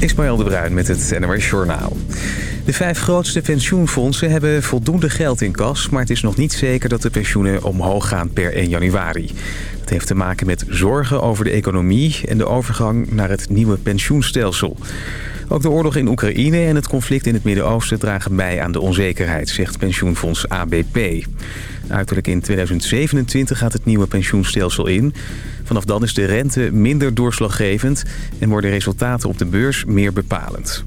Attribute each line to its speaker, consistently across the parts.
Speaker 1: Ismaël de Bruin met het NOS Journaal. De vijf grootste pensioenfondsen hebben voldoende geld in kas... maar het is nog niet zeker dat de pensioenen omhoog gaan per 1 januari. Dat heeft te maken met zorgen over de economie... en de overgang naar het nieuwe pensioenstelsel. Ook de oorlog in Oekraïne en het conflict in het Midden-Oosten... dragen bij aan de onzekerheid, zegt pensioenfonds ABP. Uiterlijk in 2027 gaat het nieuwe pensioenstelsel in... Vanaf dan is de rente minder doorslaggevend en worden resultaten op de beurs meer bepalend.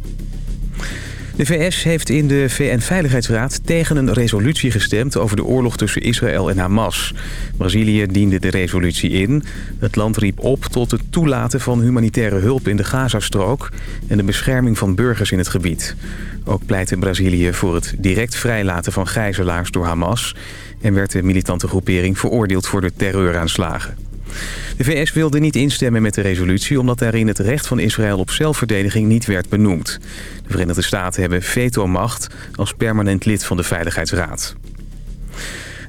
Speaker 1: De VS heeft in de VN-veiligheidsraad tegen een resolutie gestemd over de oorlog tussen Israël en Hamas. Brazilië diende de resolutie in. Het land riep op tot het toelaten van humanitaire hulp in de Gazastrook en de bescherming van burgers in het gebied. Ook pleitte Brazilië voor het direct vrijlaten van gijzelaars door Hamas en werd de militante groepering veroordeeld voor de terreuraanslagen. De VS wilde niet instemmen met de resolutie... omdat daarin het recht van Israël op zelfverdediging niet werd benoemd. De Verenigde Staten hebben veto-macht als permanent lid van de Veiligheidsraad.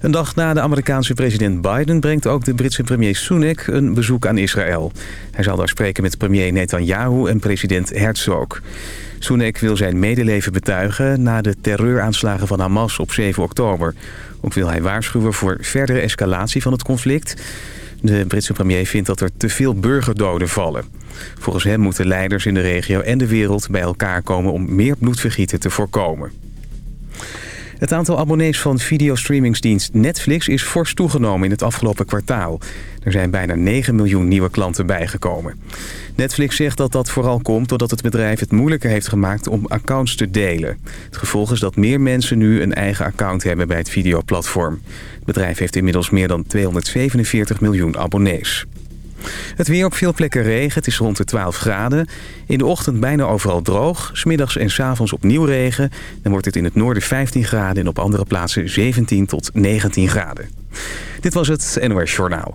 Speaker 1: Een dag na de Amerikaanse president Biden brengt ook de Britse premier Sunak een bezoek aan Israël. Hij zal daar spreken met premier Netanyahu en president Herzog. Sunak wil zijn medeleven betuigen na de terreuraanslagen van Hamas op 7 oktober. Ook wil hij waarschuwen voor verdere escalatie van het conflict... De Britse premier vindt dat er te veel burgerdoden vallen. Volgens hem moeten leiders in de regio en de wereld bij elkaar komen om meer bloedvergieten te voorkomen. Het aantal abonnees van videostreamingsdienst Netflix is fors toegenomen in het afgelopen kwartaal. Er zijn bijna 9 miljoen nieuwe klanten bijgekomen. Netflix zegt dat dat vooral komt doordat het bedrijf het moeilijker heeft gemaakt om accounts te delen. Het gevolg is dat meer mensen nu een eigen account hebben bij het videoplatform. Het bedrijf heeft inmiddels meer dan 247 miljoen abonnees. Het weer op veel plekken regen. Het is rond de 12 graden. In de ochtend bijna overal droog. Smiddags en avonds opnieuw regen. Dan wordt het in het noorden 15 graden en op andere plaatsen 17 tot 19 graden. Dit was het NOS Journaal.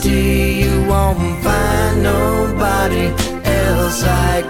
Speaker 2: guarantee you won't find nobody else like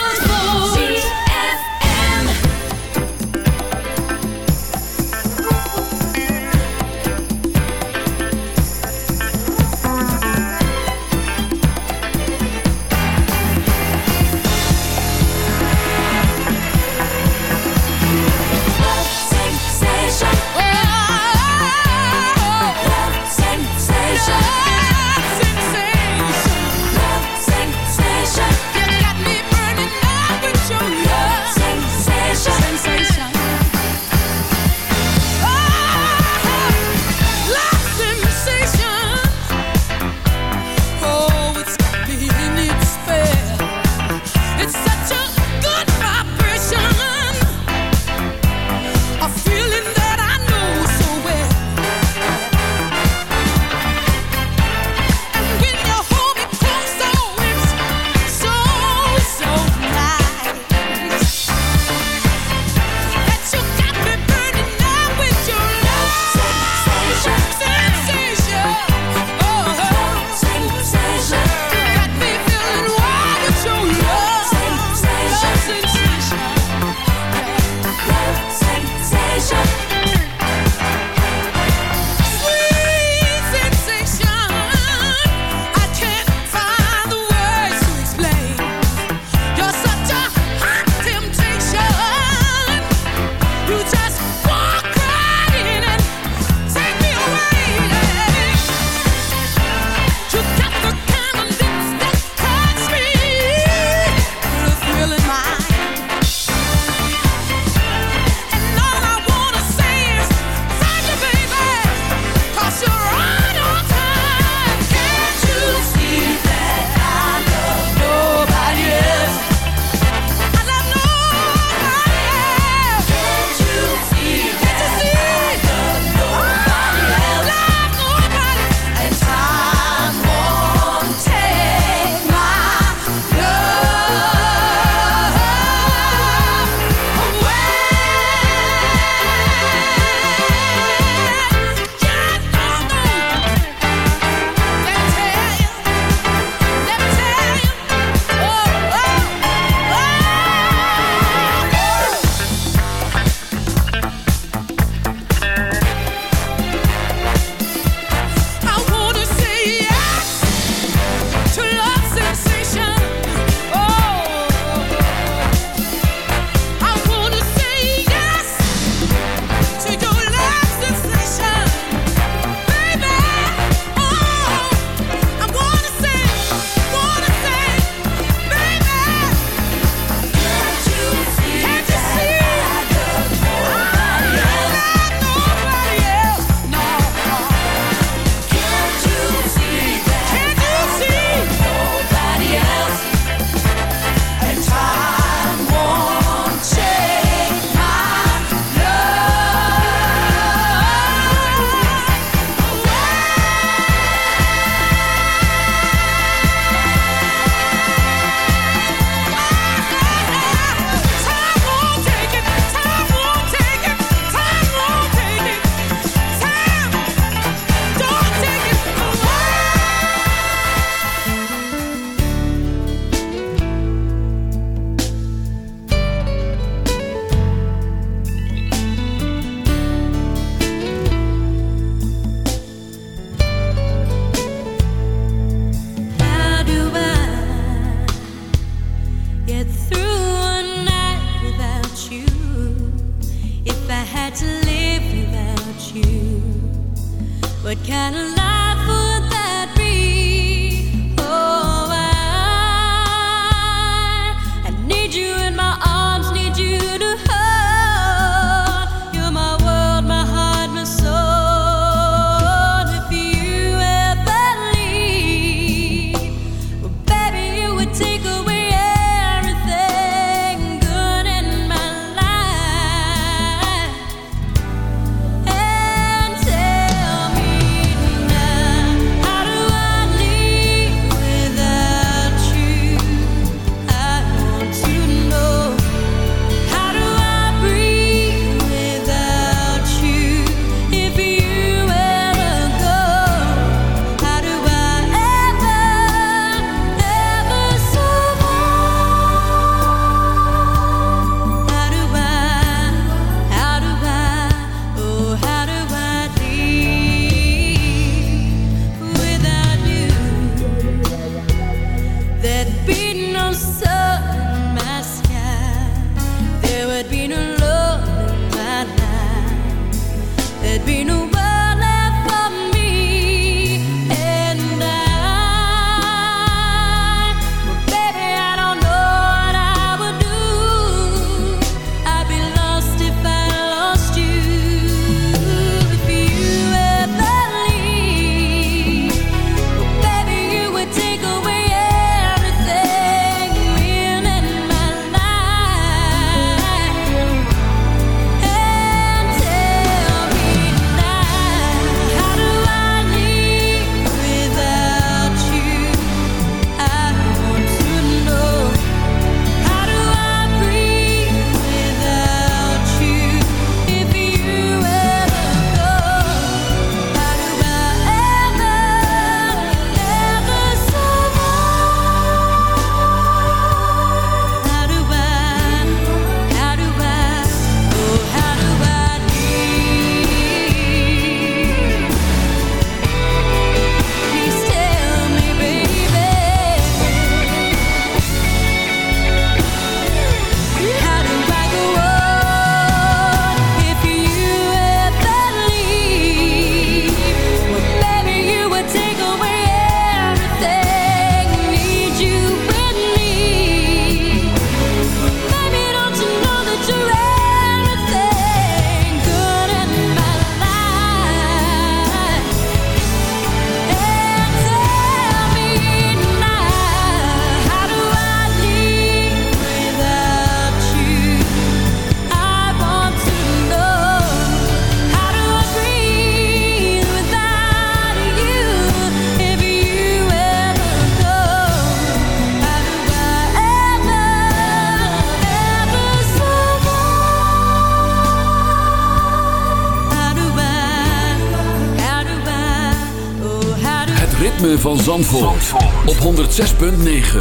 Speaker 3: Op 106.9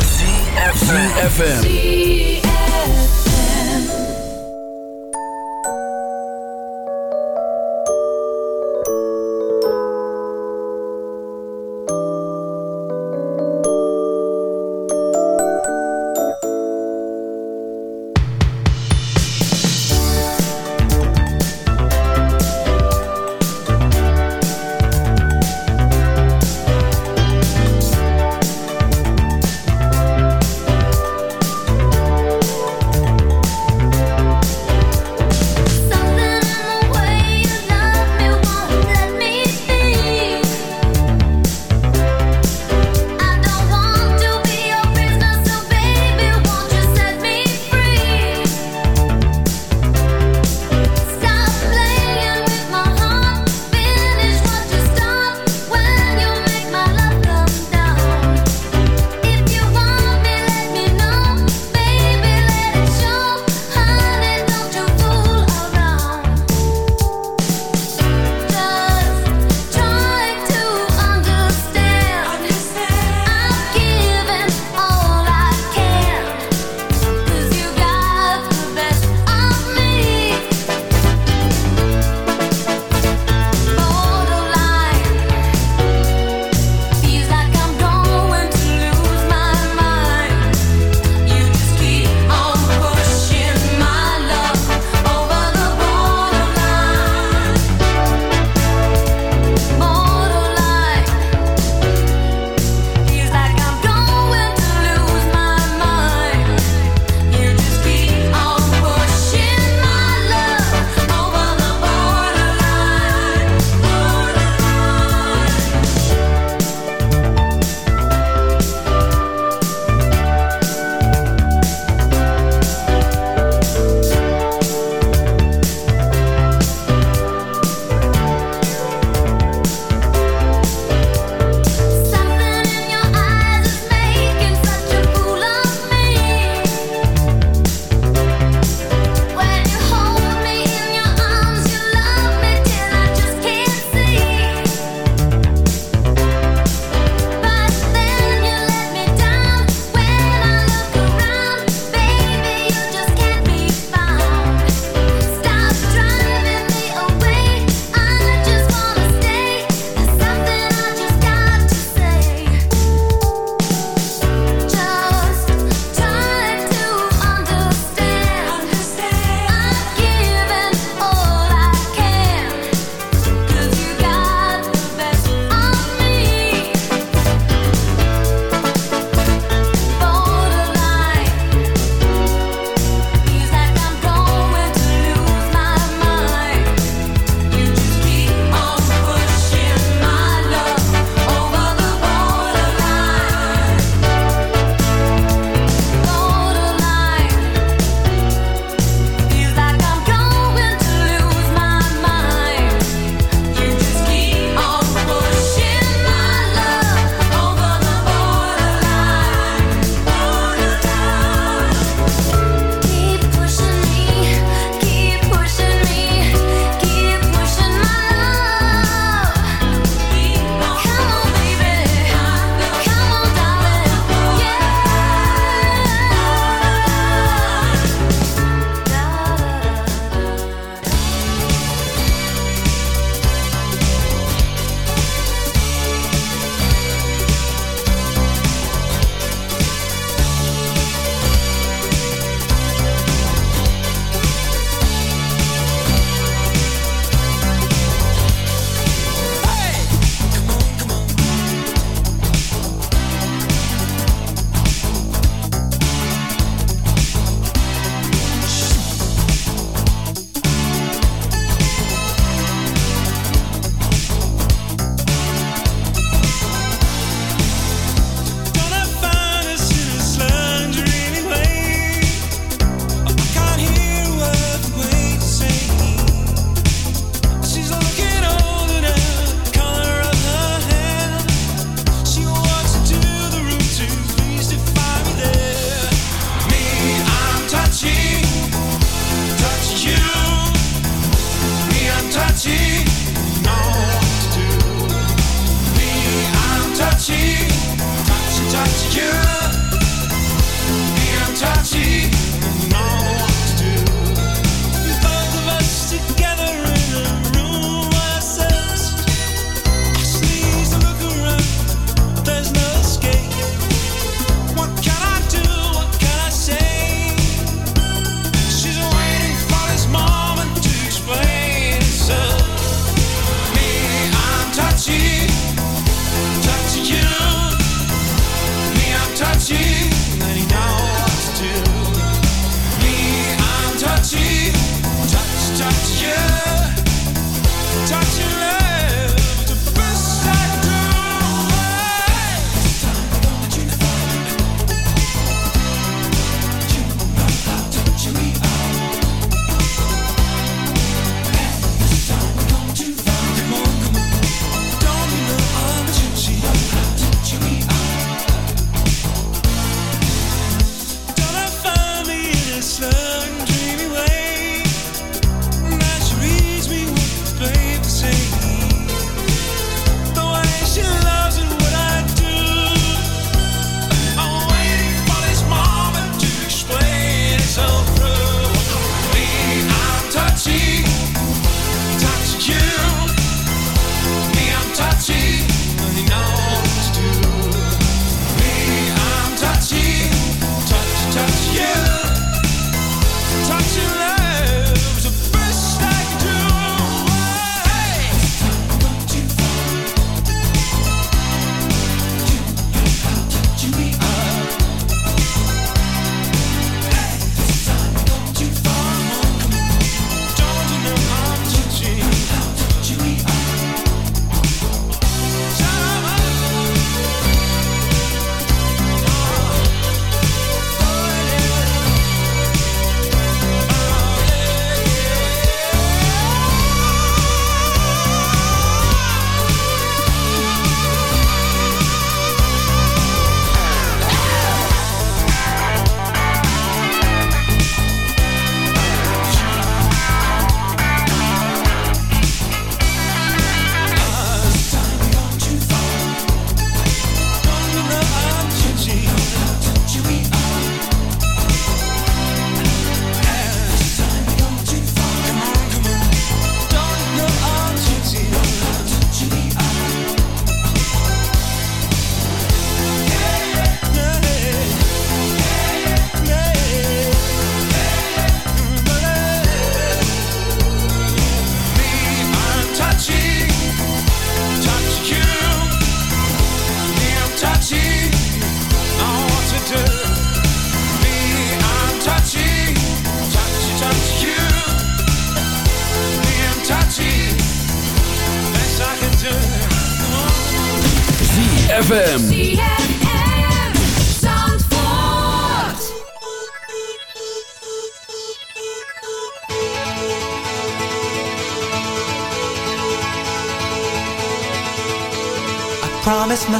Speaker 3: CFFM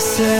Speaker 4: said